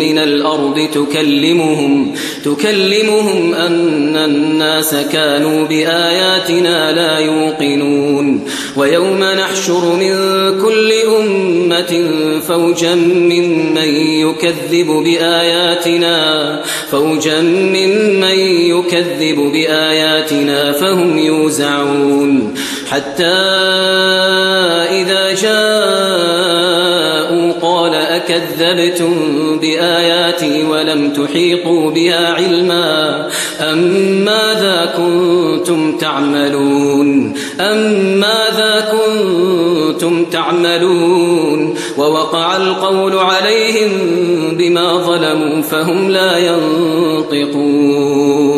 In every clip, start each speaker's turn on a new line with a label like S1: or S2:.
S1: من الأرض تكلمهم تكلمهم أن الناس كانوا بآياتنا لا يوقنون. ويوم نحشر من كل أمة فوجا ممن يكذب بآياتنا فوجا ممن يكذب بآياتنا فهم يوزعون. حتى إذا جاءوا قال أكذبتم بآياتي ولم تحيطوا بها علما أم ماذا كنتم تعملون؟ أم ماذا كنتم تعملون؟ ووقع القول عليهم بما ظلموا فهم لا ينطقون.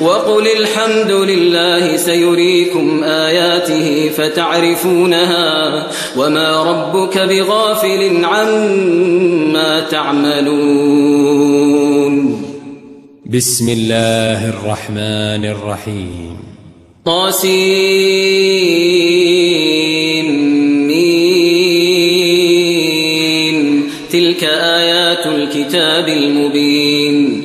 S1: وقل الحمد لله سيريكم آياته فتعرفونها وما ربك بغافل عما تعملون.
S2: بسم الله الرحمن الرحيم.
S1: طاسين تلك آيات الكتاب المبين.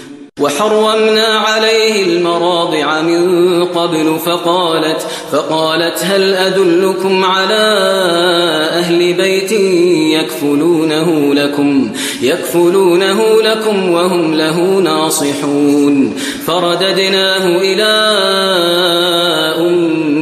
S1: وحرمنا عليه المراضع من قبل فقالت فقالت هل أدلكم على أهل بيت يكفلونه لكم؟ يكفلونه لكم وهم له ناصحون. فرددناه إلى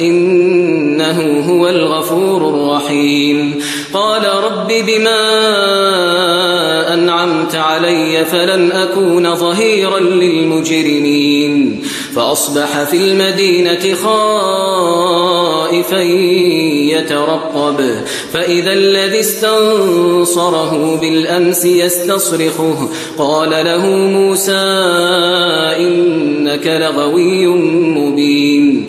S1: إنه هو الغفور الرحيم. قال رب بما أنعمت علي فلن أكون ظهيرا للمجرمين. فأصبح في المدينة خائفا يترقب. فإذا الذي استنصره بالأمس يستصرخه. قال له موسى إنك لغوي مبين.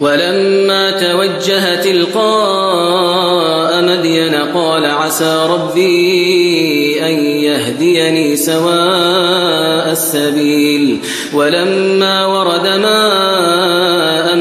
S1: ولما توجه تلقاء مدين قال عسى ربي أن يهديني سواء السبيل. ولما ورد ماء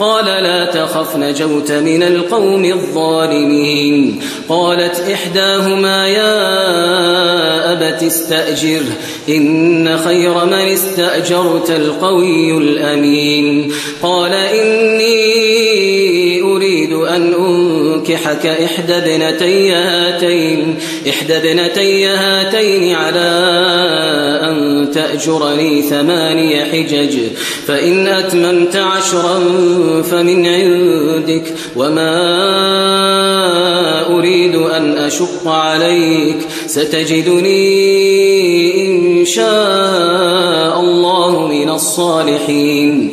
S1: قال لا تخف نجوت من القوم الظالمين. قالت إحداهما يا أبت استأجر إن خير من استأجرت القوي الأمين. قال إني أنكحك إحدى ابنتي هاتين إحدى ابنتي هاتين على أن تأجرني ثماني حجج فإن أتممت عشرا فمن عندك وما أريد أن أشق عليك ستجدني إن شاء الله من الصالحين.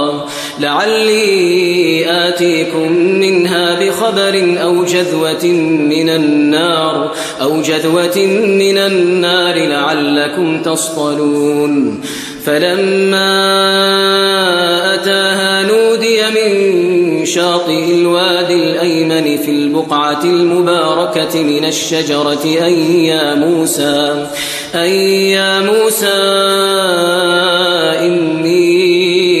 S1: لعلي آتيكم منها بخبر أو جذوة من النار أو جذوة من النار لعلكم تصطلون. فلما أتاها نودي من شاطئ الوادي الأيمن في البقعة المباركة من الشجرة أي يا موسى أي يا موسى إني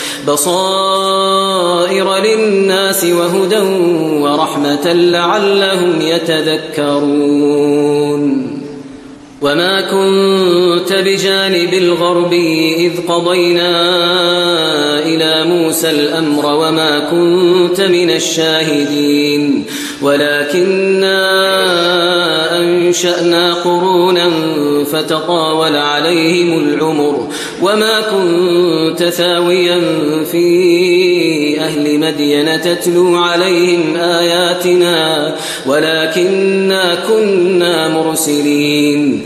S1: بصائر للناس وهدى ورحمة لعلهم يتذكرون. وما كنت بجانب الغرب إذ قضينا إلى موسى الأمر وما كنت من الشاهدين ولكننا أنشأنا قرونا فتطاول عليهم العمر وما كنت ثاويا في أهل مدين تتلو عليهم آياتنا ولكننا كنا مرسلين.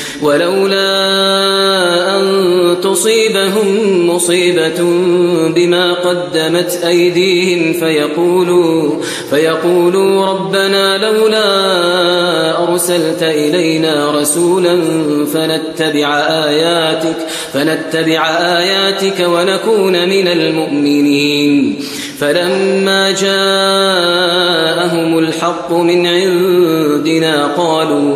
S1: ولولا أن تصيبهم مصيبة بما قدمت أيديهم فيقولوا فيقولوا ربنا لولا أرسلت إلينا رسولا فنتبع آياتك فنتبع آياتك ونكون من المؤمنين. فلما جاءهم الحق من عندنا قالوا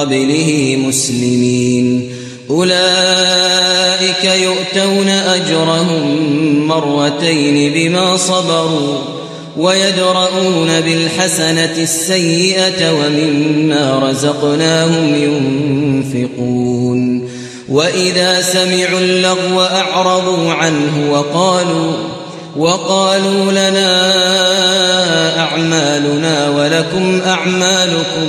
S3: قبله مسلمين. أولئك يؤتون أجرهم مرتين بما صبروا ويدرؤون بالحسنة السيئة ومما رزقناهم ينفقون. وإذا سمعوا اللغو أعرضوا عنه وقالوا وقالوا لنا أعمالنا ولكم أعمالكم.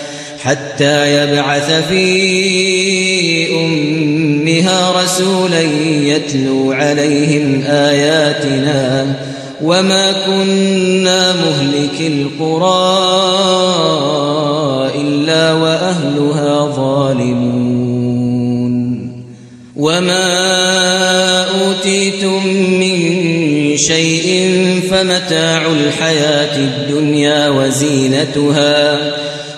S3: حتى يبعث في أمها رسولا يتلو عليهم آياتنا وما كنا مهلك القرى إلا وأهلها ظالمون. وما أوتيتم من شيء
S1: فمتاع الحياة الدنيا وزينتها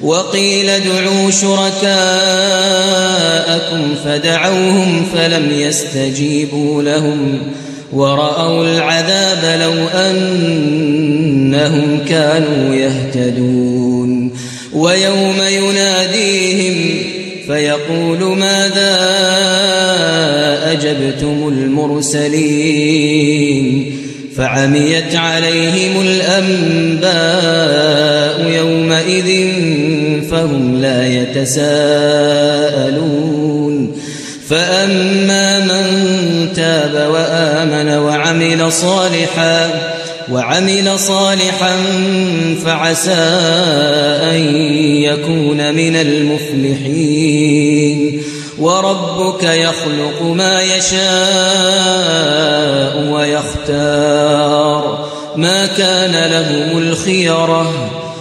S1: وقيل ادعوا شركاءكم فدعوهم فلم يستجيبوا لهم ورأوا العذاب لو أنهم كانوا يهتدون ويوم يناديهم فيقول ماذا أجبتم المرسلين فعميت عليهم الأنباء يومئذ فهم لا يتساءلون. فأما من تاب وآمن وعمل صالحا وعمل صالحا فعسى أن يكون من المفلحين. وربك يخلق ما يشاء ويختار. ما كان لهم الخيرة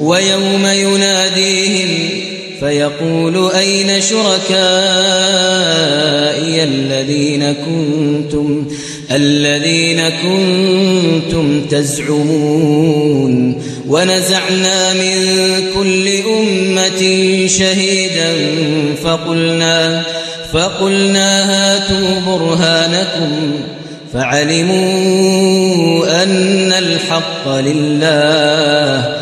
S1: ويوم يناديهم فيقول أين شركائي الذين كنتم الذين كنتم تزعمون ونزعنا من كل أمة شهيدا فقلنا فقلنا هاتوا برهانكم فعلموا أن الحق لله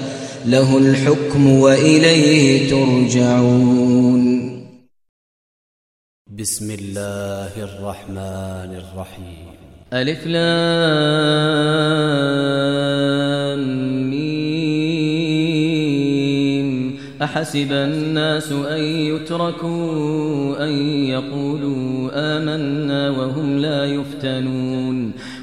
S1: له الحكم وإليه ترجعون.
S2: بسم الله الرحمن الرحيم.
S4: ألف لام ميم. أحسب الناس أن يتركوا أن يقولوا آمنا وهم لا يفتنون.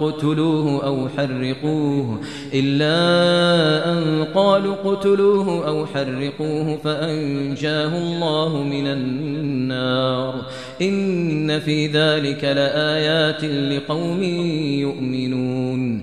S1: اقتلوه أو حرقوه إلا أن قالوا اقتلوه أو حرقوه فأنجاه الله من النار. إن في ذلك لآيات لقوم يؤمنون.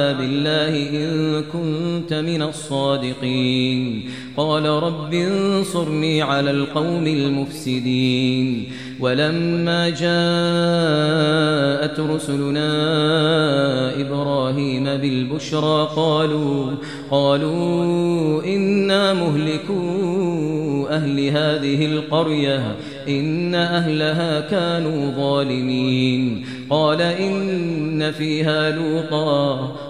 S1: الله إن كنت من الصادقين. قال رب انصرني على القوم المفسدين. ولما جاءت رسلنا إبراهيم بالبشرى قالوا قالوا إنا مهلكو أهل هذه القرية إن أهلها كانوا ظالمين. قال إن فيها لوطا.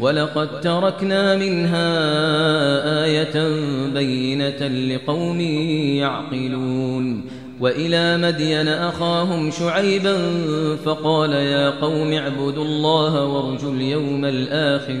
S1: ولقد تركنا منها آية بينة لقوم يعقلون. وإلى مدين أخاهم شعيبا فقال يا قوم اعبدوا الله وارجوا اليوم الآخر.